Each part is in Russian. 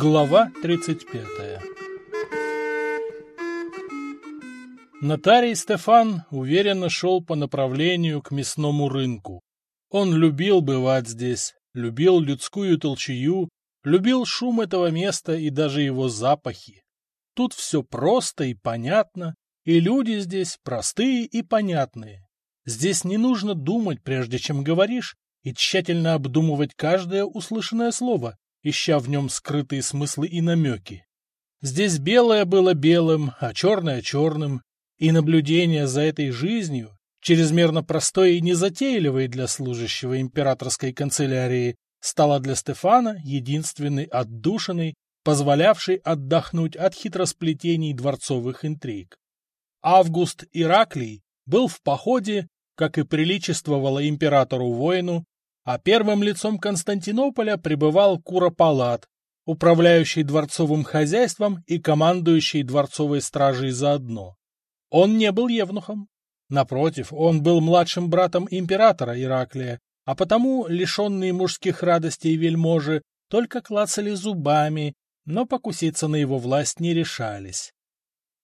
Глава 35 Нотарий Стефан уверенно шел по направлению к мясному рынку. Он любил бывать здесь, любил людскую толчую, любил шум этого места и даже его запахи. Тут все просто и понятно, и люди здесь простые и понятные. Здесь не нужно думать, прежде чем говоришь, и тщательно обдумывать каждое услышанное слово, ища в нем скрытые смыслы и намеки. Здесь белое было белым, а черное — черным, и наблюдение за этой жизнью, чрезмерно простой и незатейливой для служащего императорской канцелярии, стало для Стефана единственной отдушиной, позволявшей отдохнуть от хитросплетений дворцовых интриг. Август Ираклий был в походе, как и приличествовало императору-воину, а первым лицом Константинополя пребывал Куропалат, управляющий дворцовым хозяйством и командующий дворцовой стражей заодно. Он не был евнухом. Напротив, он был младшим братом императора Ираклия, а потому лишенные мужских радостей вельможи только клацали зубами, но покуситься на его власть не решались.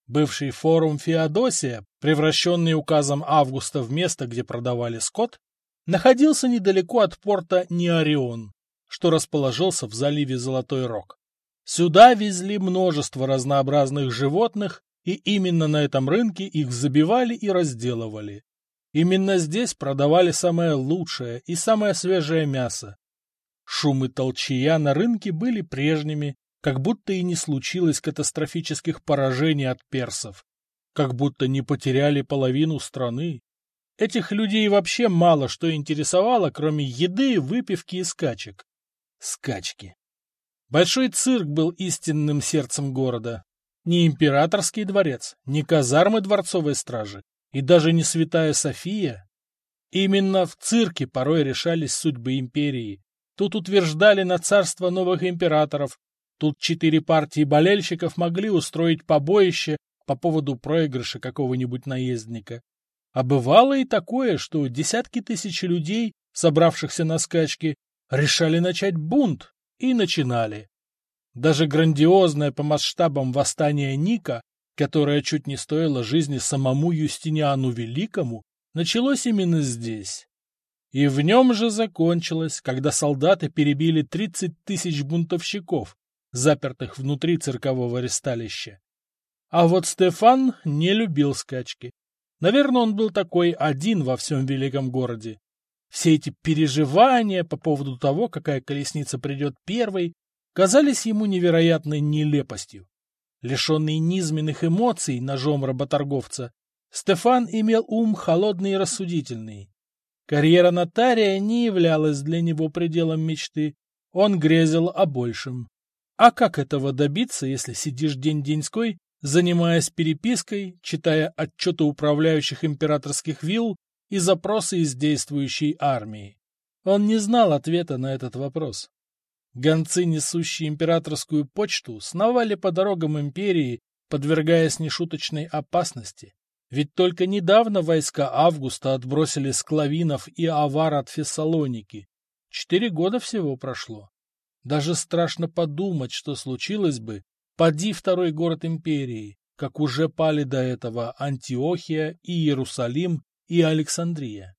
Бывший форум Феодосия, превращенный указом Августа в место, где продавали скот, находился недалеко от порта Неорион, что расположился в заливе Золотой Рог. Сюда везли множество разнообразных животных, и именно на этом рынке их забивали и разделывали. Именно здесь продавали самое лучшее и самое свежее мясо. Шум и толчья на рынке были прежними, как будто и не случилось катастрофических поражений от персов, как будто не потеряли половину страны. Этих людей вообще мало что интересовало, кроме еды, выпивки и скачек. Скачки. Большой цирк был истинным сердцем города. Не императорский дворец, не казармы дворцовой стражи и даже не святая София. Именно в цирке порой решались судьбы империи. Тут утверждали на царство новых императоров, тут четыре партии болельщиков могли устроить побоище по поводу проигрыша какого-нибудь наездника. А бывало и такое, что десятки тысяч людей, собравшихся на скачки, решали начать бунт и начинали. Даже грандиозное по масштабам восстание Ника, которое чуть не стоило жизни самому Юстиниану Великому, началось именно здесь. И в нем же закончилось, когда солдаты перебили 30 тысяч бунтовщиков, запертых внутри циркового ресталища. А вот Стефан не любил скачки. Наверное, он был такой один во всем великом городе. Все эти переживания по поводу того, какая колесница придет первой, казались ему невероятной нелепостью. Лишенный низменных эмоций ножом работорговца, Стефан имел ум холодный и рассудительный. Карьера нотария не являлась для него пределом мечты, он грезил о большем. А как этого добиться, если сидишь день-деньской занимаясь перепиской, читая отчеты управляющих императорских вилл и запросы из действующей армии. Он не знал ответа на этот вопрос. Гонцы, несущие императорскую почту, сновали по дорогам империи, подвергаясь нешуточной опасности. Ведь только недавно войска Августа отбросили склавинов и авар от Фессалоники. Четыре года всего прошло. Даже страшно подумать, что случилось бы, Поди второй город империи, как уже пали до этого Антиохия и Иерусалим и Александрия.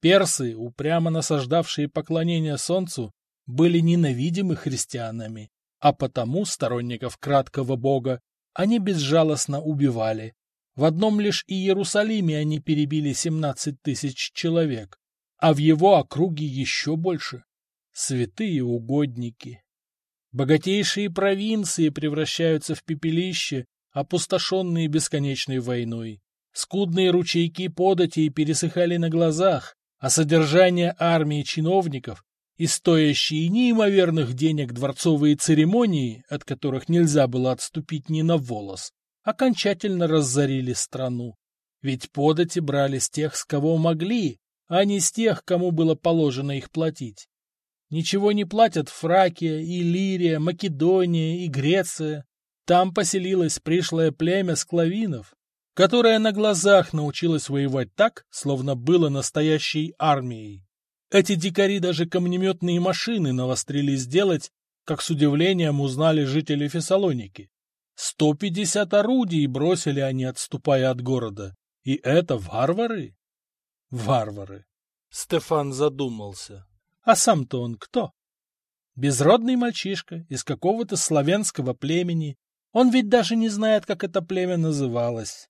Персы, упрямо насаждавшие поклонение солнцу, были ненавидимы христианами, а потому сторонников краткого бога они безжалостно убивали. В одном лишь Иерусалиме они перебили 17 тысяч человек, а в его округе еще больше. Святые угодники. Богатейшие провинции превращаются в пепелище, опустошенные бесконечной войной. Скудные ручейки податей пересыхали на глазах, а содержание армии чиновников и стоящие неимоверных денег дворцовые церемонии, от которых нельзя было отступить ни на волос, окончательно разорили страну. Ведь подати брали с тех, с кого могли, а не с тех, кому было положено их платить. Ничего не платят Фракия, Иллирия, Македония и Греция. Там поселилось пришлое племя склавинов, которое на глазах научилось воевать так, словно было настоящей армией. Эти дикари даже камнеметные машины навострили сделать как с удивлением узнали жители Фессалоники. Сто пятьдесят орудий бросили они, отступая от города. И это варвары? Варвары. Стефан задумался. А сам-то он кто? Безродный мальчишка из какого-то славянского племени. Он ведь даже не знает, как это племя называлось.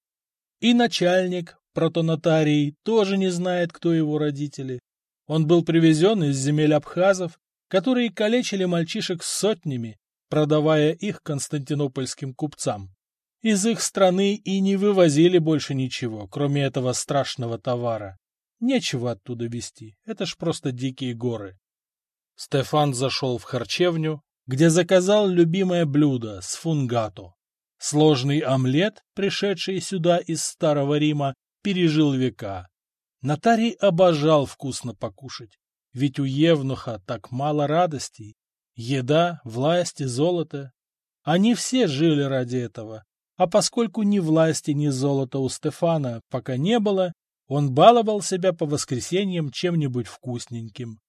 И начальник, протонотарий, тоже не знает, кто его родители. Он был привезен из земель абхазов, которые калечили мальчишек сотнями, продавая их константинопольским купцам. Из их страны и не вывозили больше ничего, кроме этого страшного товара. Нечего оттуда везти, это ж просто дикие горы. Стефан зашел в харчевню, где заказал любимое блюдо с фунгато. Сложный омлет, пришедший сюда из Старого Рима, пережил века. Нотарий обожал вкусно покушать, ведь у Евнуха так мало радостей. Еда, власть и золото. Они все жили ради этого. А поскольку ни власти, ни золота у Стефана пока не было, он баловал себя по воскресеньям чем-нибудь вкусненьким.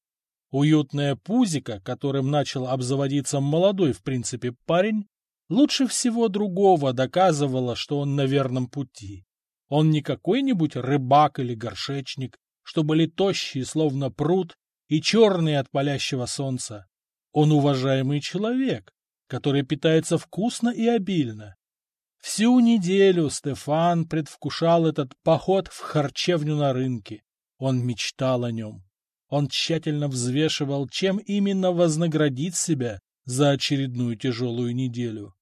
Уютная пузика, которым начал обзаводиться молодой, в принципе, парень, лучше всего другого доказывала, что он на верном пути. Он не какой-нибудь рыбак или горшечник, что были тощие, словно пруд, и черные от палящего солнца. Он уважаемый человек, который питается вкусно и обильно. Всю неделю Стефан предвкушал этот поход в харчевню на рынке. Он мечтал о нем. Он тщательно взвешивал, чем именно вознаградить себя за очередную тяжелую неделю.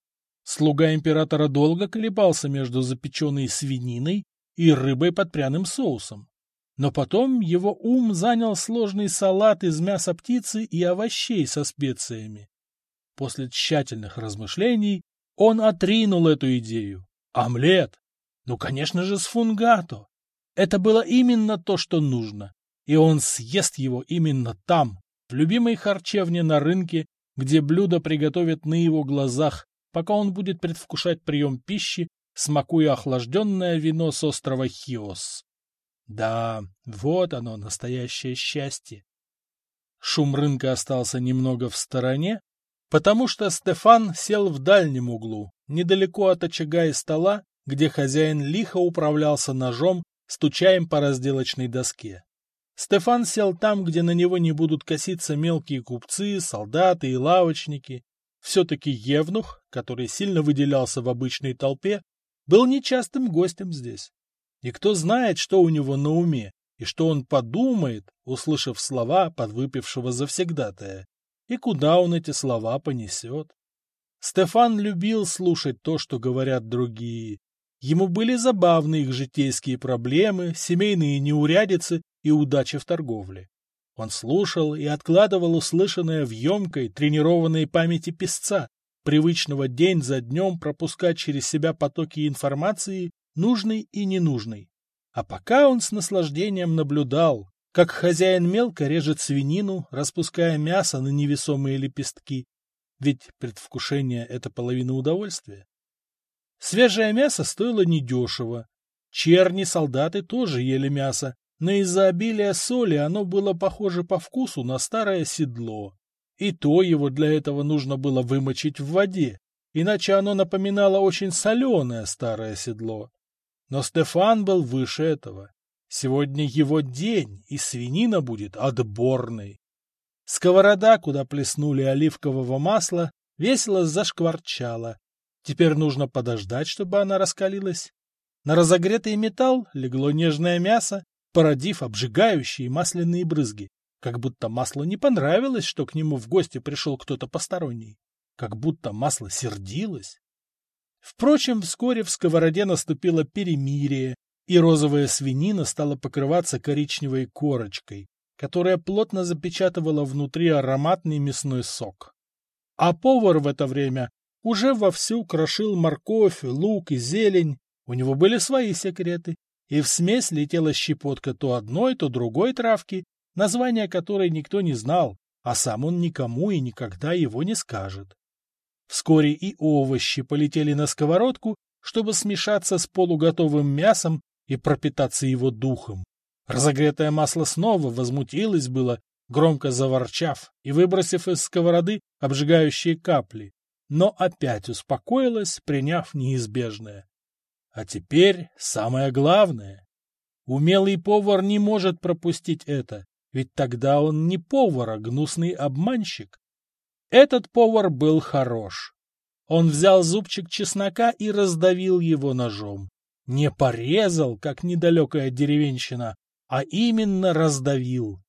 Слуга императора долго колебался между запеченной свининой и рыбой под пряным соусом. Но потом его ум занял сложный салат из мяса птицы и овощей со специями. После тщательных размышлений он отринул эту идею. Омлет! Ну, конечно же, с фунгато. Это было именно то, что нужно. И он съест его именно там, в любимой харчевне на рынке, где блюдо приготовят на его глазах, пока он будет предвкушать прием пищи, смакуя охлажденное вино с острова Хиос. Да, вот оно, настоящее счастье. Шум рынка остался немного в стороне, потому что Стефан сел в дальнем углу, недалеко от очага и стола, где хозяин лихо управлялся ножом, стуча им по разделочной доске. Стефан сел там, где на него не будут коситься мелкие купцы, солдаты и лавочники. Все-таки Евнух, который сильно выделялся в обычной толпе, был нечастым гостем здесь. И кто знает, что у него на уме, и что он подумает, услышав слова подвыпившего завсегдатая и куда он эти слова понесет. Стефан любил слушать то, что говорят другие. Ему были забавны их житейские проблемы, семейные неурядицы и удачи в торговле. Он слушал и откладывал услышанное в емкой, тренированной памяти песца, привычного день за днем пропускать через себя потоки информации, нужной и ненужной. А пока он с наслаждением наблюдал, как хозяин мелко режет свинину, распуская мясо на невесомые лепестки. Ведь предвкушение — это половина удовольствия. Свежее мясо стоило недешево. Черни-солдаты тоже ели мясо, но из-за обилия соли оно было похоже по вкусу на старое седло. И то его для этого нужно было вымочить в воде, иначе оно напоминало очень соленое старое седло. Но Стефан был выше этого. Сегодня его день, и свинина будет отборной. Сковорода, куда плеснули оливкового масла, весело зашкварчала. Теперь нужно подождать, чтобы она раскалилась. На разогретый металл легло нежное мясо, породив обжигающие масляные брызги. Как будто маслу не понравилось, что к нему в гости пришел кто-то посторонний. Как будто масло сердилось. Впрочем, вскоре в сковороде наступило перемирие, и розовая свинина стала покрываться коричневой корочкой, которая плотно запечатывала внутри ароматный мясной сок. А повар в это время уже вовсю крошил морковь, лук и зелень, у него были свои секреты, и в смесь летела щепотка то одной, то другой травки, название которой никто не знал, а сам он никому и никогда его не скажет. Вскоре и овощи полетели на сковородку, чтобы смешаться с полуготовым мясом и пропитаться его духом. Разогретое масло снова возмутилось было, громко заворчав и выбросив из сковороды обжигающие капли, но опять успокоилась, приняв неизбежное. А теперь самое главное. Умелый повар не может пропустить это, ведь тогда он не повар, а гнусный обманщик. Этот повар был хорош. Он взял зубчик чеснока и раздавил его ножом. Не порезал, как недалекая деревенщина, а именно раздавил.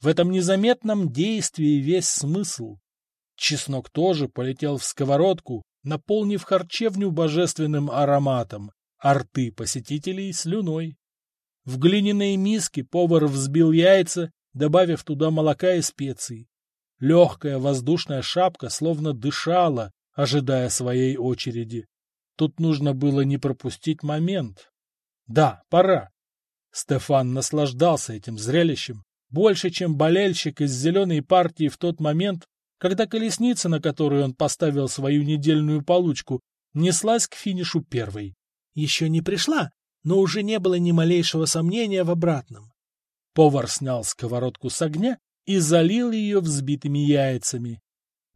В этом незаметном действии весь смысл. Чеснок тоже полетел в сковородку, наполнив харчевню божественным ароматом, а рты посетителей слюной. В глиняной миске повар взбил яйца, добавив туда молока и специй. Легкая воздушная шапка словно дышала, ожидая своей очереди. Тут нужно было не пропустить момент. Да, пора. Стефан наслаждался этим зрелищем, больше, чем болельщик из зеленой партии в тот момент, когда колесница, на которую он поставил свою недельную получку, неслась к финишу первой. Еще не пришла, но уже не было ни малейшего сомнения в обратном. Повар снял сковородку с огня и залил ее взбитыми яйцами.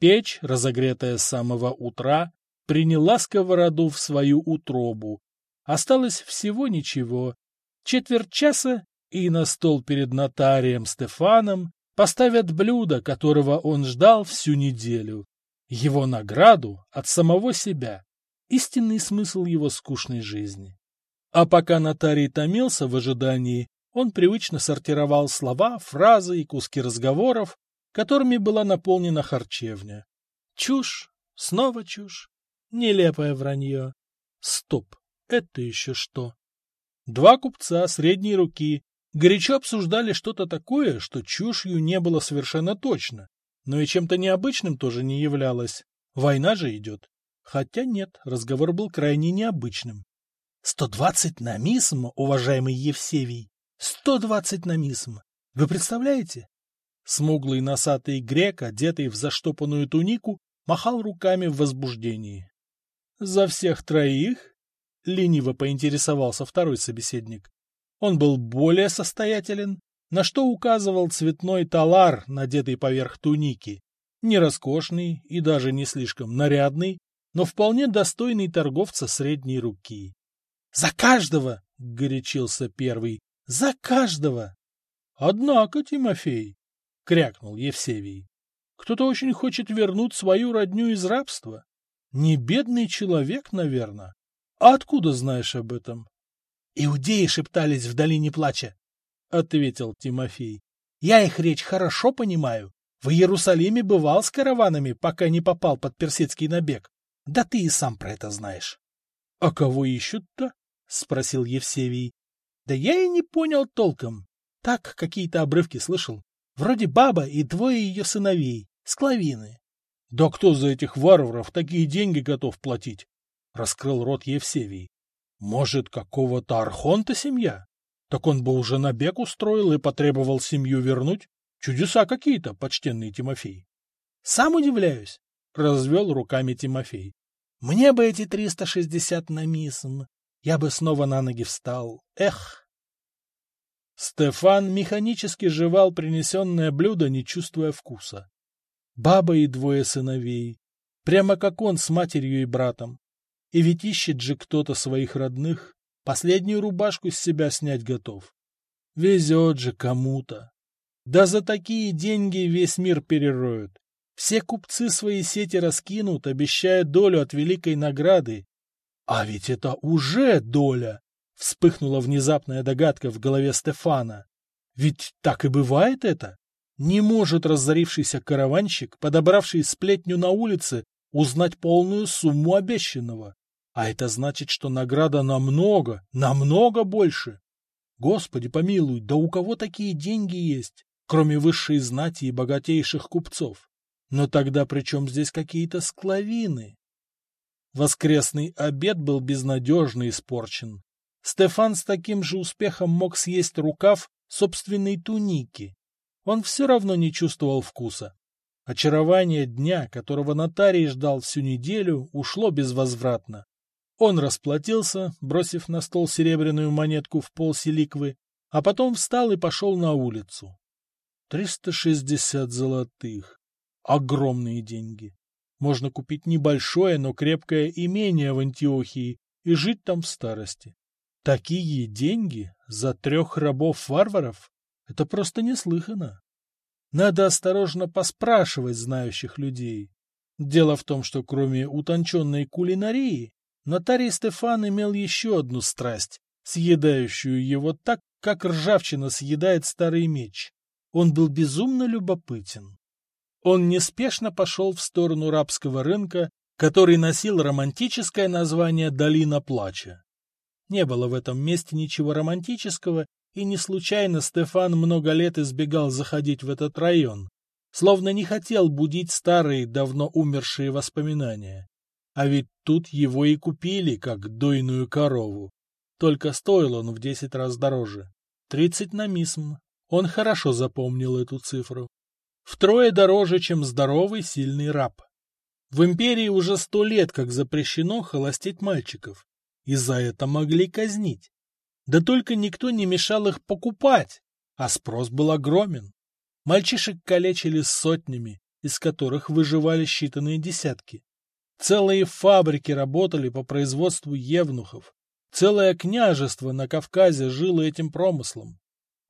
Печь, разогретая с самого утра, приняла сковороду в свою утробу. Осталось всего ничего. Четверть часа, и на стол перед нотарием Стефаном поставят блюдо, которого он ждал всю неделю. Его награду от самого себя. Истинный смысл его скучной жизни. А пока нотарий томился в ожидании, он привычно сортировал слова, фразы и куски разговоров, которыми была наполнена харчевня. Чушь, снова чушь, нелепое вранье. Стоп, это еще что? Два купца средней руки горячо обсуждали что-то такое, что чушью не было совершенно точно, но и чем-то необычным тоже не являлось. Война же идет. Хотя нет, разговор был крайне необычным. — Сто двадцать на мисм, уважаемый Евсевий! Сто двадцать на мисм! Вы представляете? Смуглый носатый грек, одетый в заштопанную тунику, махал руками в возбуждении. — За всех троих? — лениво поинтересовался второй собеседник. Он был более состоятелен, на что указывал цветной талар, надетый поверх туники. Не роскошный и даже не слишком нарядный, но вполне достойный торговца средней руки. — За каждого! — горячился первый. — За каждого! — Однако, Тимофей, — крякнул Евсевий, — кто-то очень хочет вернуть свою родню из рабства. Не бедный человек, наверное. А откуда знаешь об этом? Иудеи шептались в долине плача, — ответил Тимофей. — Я их речь хорошо понимаю. В Иерусалиме бывал с караванами, пока не попал под персидский набег. Да ты и сам про это знаешь. — А кого ищут-то? — спросил Евсевий. — Да я и не понял толком. Так какие-то обрывки слышал. Вроде баба и двое ее сыновей, склавины. — Да кто за этих варваров такие деньги готов платить? — раскрыл рот Евсевий. Может, какого-то архонта семья? Так он бы уже набег устроил и потребовал семью вернуть. Чудеса какие-то, почтенный Тимофей. Сам удивляюсь, — развел руками Тимофей. Мне бы эти триста шестьдесят на мисм. Я бы снова на ноги встал. Эх! Стефан механически жевал принесенное блюдо, не чувствуя вкуса. Баба и двое сыновей. Прямо как он с матерью и братом. И ведь ищет же кто-то своих родных, последнюю рубашку с себя снять готов. Везет же кому-то. Да за такие деньги весь мир перероют. Все купцы свои сети раскинут, обещая долю от великой награды. А ведь это уже доля! Вспыхнула внезапная догадка в голове Стефана. Ведь так и бывает это. Не может разорившийся караванщик, подобравший сплетню на улице, узнать полную сумму обещанного. А это значит, что награда намного, намного больше. Господи помилуй, да у кого такие деньги есть, кроме высшей знати и богатейших купцов? Но тогда при чем здесь какие-то склавины? Воскресный обед был безнадежно испорчен. Стефан с таким же успехом мог съесть рукав собственной туники. Он все равно не чувствовал вкуса. Очарование дня, которого нотарий ждал всю неделю, ушло безвозвратно. Он расплатился, бросив на стол серебряную монетку в пол селиквы, а потом встал и пошел на улицу. Триста шестьдесят золотых. Огромные деньги. Можно купить небольшое, но крепкое имение в Антиохии и жить там в старости. Такие деньги за трех рабов-варваров — это просто неслыханно. Надо осторожно поспрашивать знающих людей. Дело в том, что кроме утонченной кулинарии, нотарий Стефан имел еще одну страсть, съедающую его так, как ржавчина съедает старый меч. Он был безумно любопытен. Он неспешно пошел в сторону рабского рынка, который носил романтическое название «Долина плача». Не было в этом месте ничего романтического, и не случайно Стефан много лет избегал заходить в этот район, словно не хотел будить старые, давно умершие воспоминания. А ведь тут его и купили, как дойную корову. Только стоил он в десять раз дороже. Тридцать на мисм. Он хорошо запомнил эту цифру. Втрое дороже, чем здоровый, сильный раб. В империи уже сто лет как запрещено холостить мальчиков, и за это могли казнить. Да только никто не мешал их покупать, а спрос был огромен. Мальчишек калечили сотнями, из которых выживали считанные десятки. Целые фабрики работали по производству евнухов. Целое княжество на Кавказе жило этим промыслом.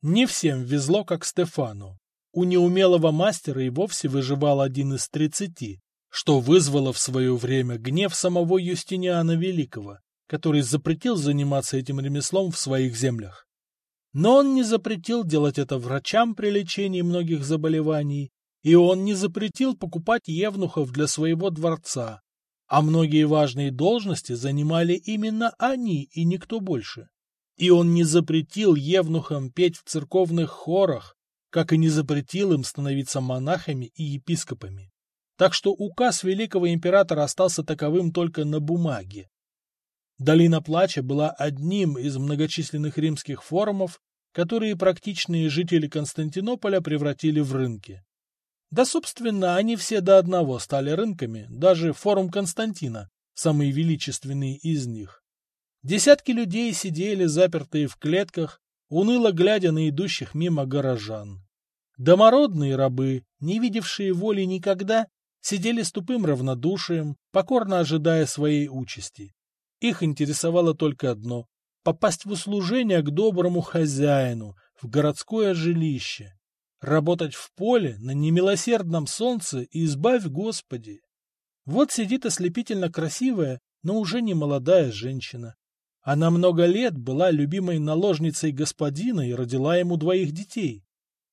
Не всем везло, как Стефану. У неумелого мастера и вовсе выживал один из тридцати, что вызвало в свое время гнев самого Юстиниана Великого, который запретил заниматься этим ремеслом в своих землях. Но он не запретил делать это врачам при лечении многих заболеваний, и он не запретил покупать евнухов для своего дворца, а многие важные должности занимали именно они и никто больше. И он не запретил евнухам петь в церковных хорах, как и не запретил им становиться монахами и епископами. Так что указ великого императора остался таковым только на бумаге. Долина Плача была одним из многочисленных римских форумов, которые практичные жители Константинополя превратили в рынки. Да, собственно, они все до одного стали рынками, даже форум Константина, самый величественный из них. Десятки людей сидели запертые в клетках, уныло глядя на идущих мимо горожан. Домородные рабы, не видевшие воли никогда, сидели с тупым равнодушием, покорно ожидая своей участи. Их интересовало только одно — попасть в услужение к доброму хозяину, в городское жилище. Работать в поле на немилосердном солнце и избавь Господи. Вот сидит ослепительно красивая, но уже не молодая женщина. Она много лет была любимой наложницей господина и родила ему двоих детей.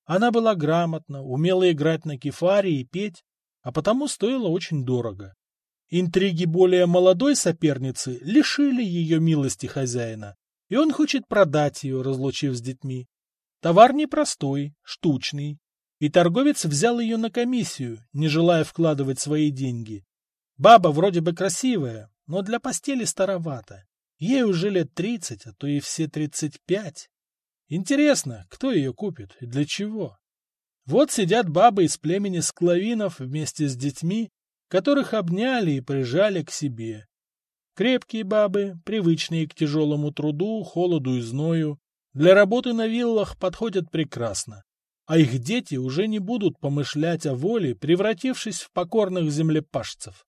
Она была грамотна, умела играть на кефаре и петь, а потому стоила очень дорого. Интриги более молодой соперницы лишили ее милости хозяина, и он хочет продать ее, разлучив с детьми. Товар непростой, штучный, и торговец взял ее на комиссию, не желая вкладывать свои деньги. Баба вроде бы красивая, но для постели старовата. Ей уже лет тридцать, а то и все тридцать пять. Интересно, кто ее купит и для чего? Вот сидят бабы из племени склавинов вместе с детьми, которых обняли и прижали к себе. Крепкие бабы, привычные к тяжелому труду, холоду и зною, для работы на виллах подходят прекрасно, а их дети уже не будут помышлять о воле, превратившись в покорных землепашцев.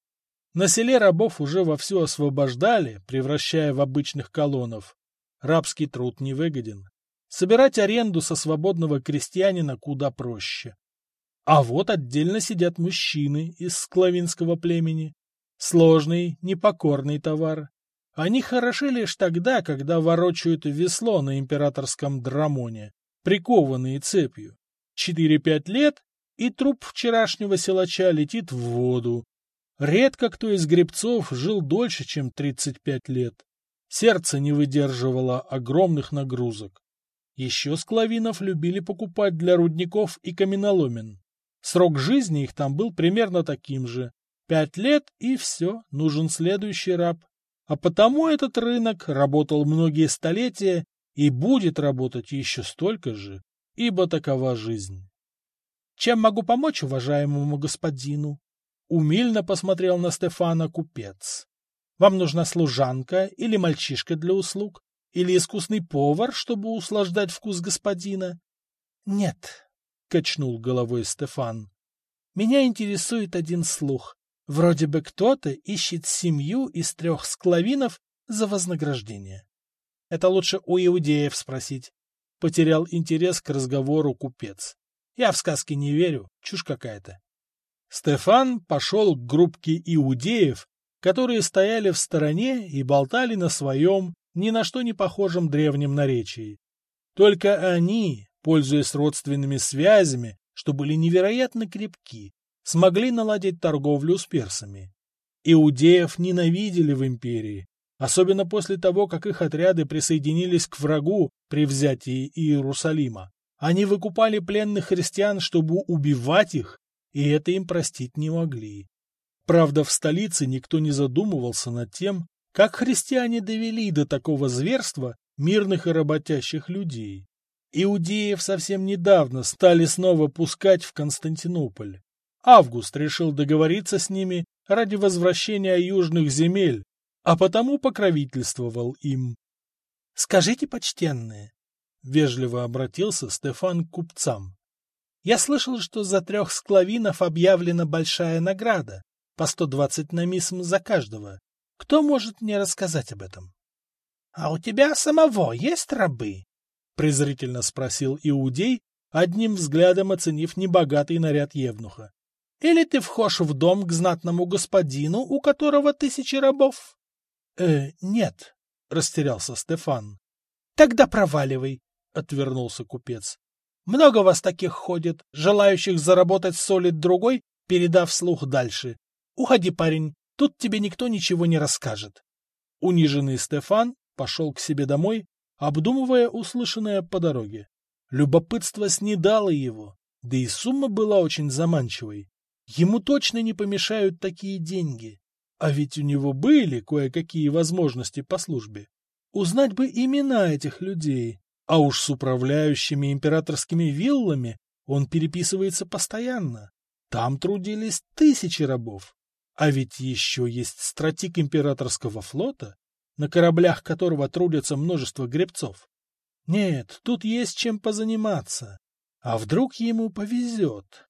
На селе рабов уже вовсю освобождали, превращая в обычных колонов. Рабский труд невыгоден. Собирать аренду со свободного крестьянина куда проще. А вот отдельно сидят мужчины из склавинского племени. Сложный, непокорный товар. Они хороши лишь тогда, когда ворочают весло на императорском драмоне, прикованные цепью. Четыре-пять лет, и труп вчерашнего силача летит в воду, Редко кто из гребцов жил дольше, чем 35 лет. Сердце не выдерживало огромных нагрузок. Еще склавинов любили покупать для рудников и каменоломен. Срок жизни их там был примерно таким же. Пять лет и все, нужен следующий раб. А потому этот рынок работал многие столетия и будет работать еще столько же, ибо такова жизнь. Чем могу помочь уважаемому господину? Умильно посмотрел на Стефана купец. Вам нужна служанка или мальчишка для услуг? Или искусный повар, чтобы услаждать вкус господина? Нет. Качнул головой Стефан. Меня интересует один слух. Вроде бы кто-то ищет семью из трех склавинов за вознаграждение. Это лучше у иудеев спросить. Потерял интерес к разговору купец. Я в сказки не верю, чушь какая-то. Стефан пошел к группке иудеев, которые стояли в стороне и болтали на своем, ни на что не похожем древнем наречии. Только они, пользуясь родственными связями, что были невероятно крепки, смогли наладить торговлю с персами. Иудеев ненавидели в империи, особенно после того, как их отряды присоединились к врагу при взятии Иерусалима. Они выкупали пленных христиан, чтобы убивать их, и это им простить не могли. Правда, в столице никто не задумывался над тем, как христиане довели до такого зверства мирных и работящих людей. Иудеев совсем недавно стали снова пускать в Константинополь. Август решил договориться с ними ради возвращения южных земель, а потому покровительствовал им. — Скажите, почтенные, — вежливо обратился Стефан к купцам. — Я слышал, что за трех склавинов объявлена большая награда, по сто двадцать намисм за каждого. Кто может мне рассказать об этом? — А у тебя самого есть рабы? — презрительно спросил Иудей, одним взглядом оценив небогатый наряд Евнуха. — Или ты вхож в дом к знатному господину, у которого тысячи рабов? — Э, нет, — растерялся Стефан. — Тогда проваливай, — отвернулся купец. — Много вас таких ходит, желающих заработать солид другой, передав слух дальше. Уходи, парень, тут тебе никто ничего не расскажет. Униженный Стефан пошел к себе домой, обдумывая услышанное по дороге. Любопытство снедало его, да и сумма была очень заманчивой. Ему точно не помешают такие деньги. А ведь у него были кое-какие возможности по службе. Узнать бы имена этих людей, а уж с управляющими императорскими виллами он переписывается постоянно. Там трудились тысячи рабов. А ведь еще есть стратик императорского флота, на кораблях которого трудятся множество гребцов. Нет, тут есть чем позаниматься. А вдруг ему повезет?